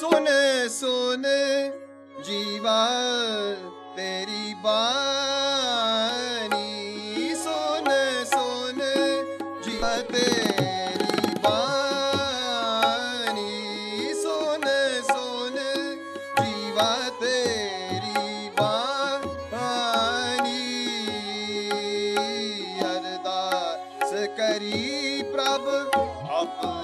ਸੁਨ ਸੁਨ, ਜੀਵਾ ਤੇਰੀ ਬਾਣੀ। ਸੁਨ ਸੁਨ, ਜੀਵਾ ਤੇਰੀ ਬਾਣੀ। ਸੁਨ ਸੁਨ, ਜੀਵਾ ਤੇਰੀ ਬਾਣੀ। ਅਰਦਾਸ ਕਰੀ ਪ੍ਰਭ, ਆਪਾ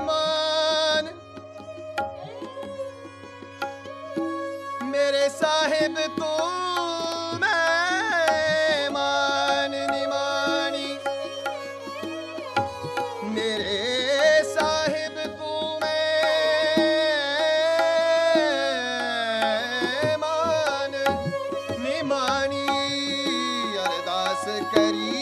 ਮਾਨ ਮੇਰੇ ਸਾਹਿਬ ਤੂੰ ਮੈਂ ਮਾਨ ਨਿਮਾਨੀ ਮੇਰੇ ਸਾਹਿਬ ਤੂੰ ਮੈਂ ਮਾਨ ਨਿਮਾਨੀ ਅਰਦਾਸ ਕਰੀ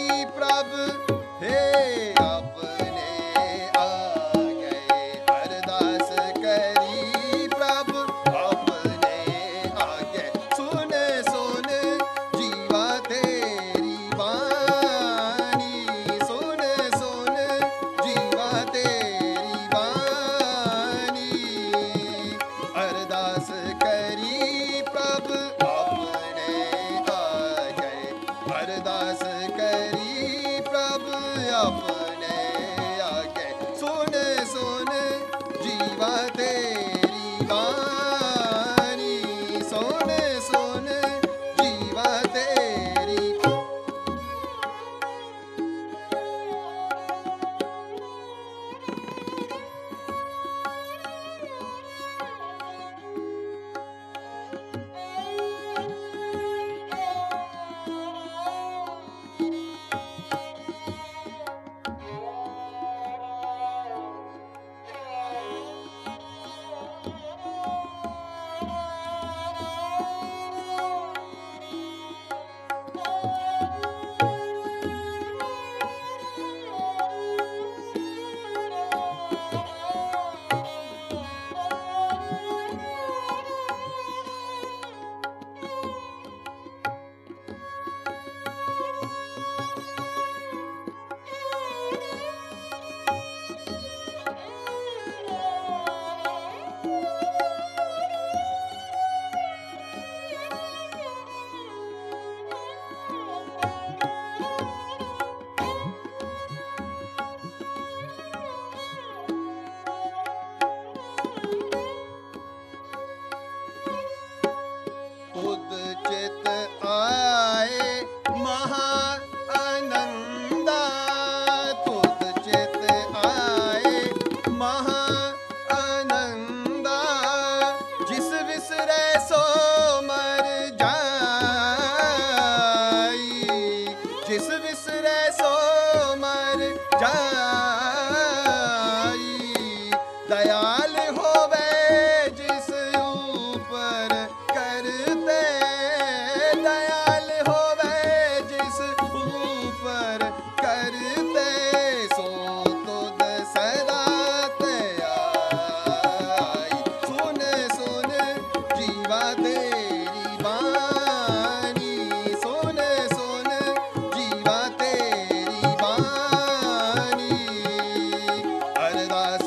Because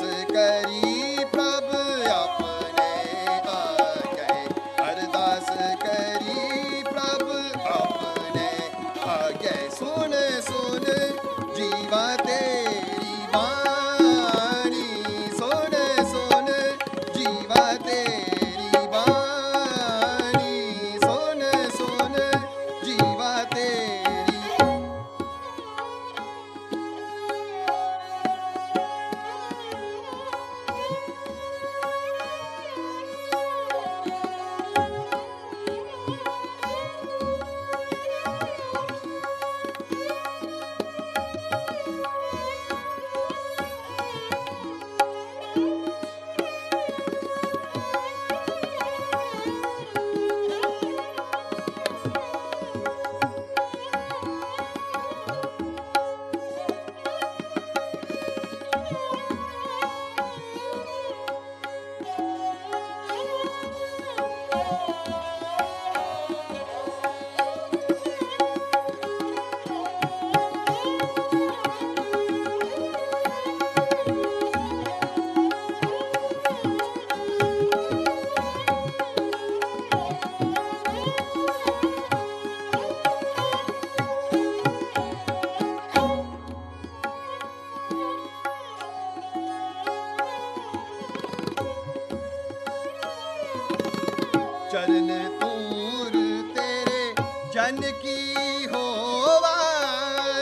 ਮਨ ਕੀ ਹੋਵਾ?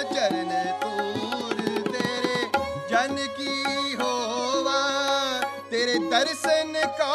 ਚਰਨ ਤੂਰ ਤੇਰੇ। ਜਨ ਕੀ ਹੋਵਾ? ਤੇਰੇ ਦਰਸ਼ਨ ਕਾ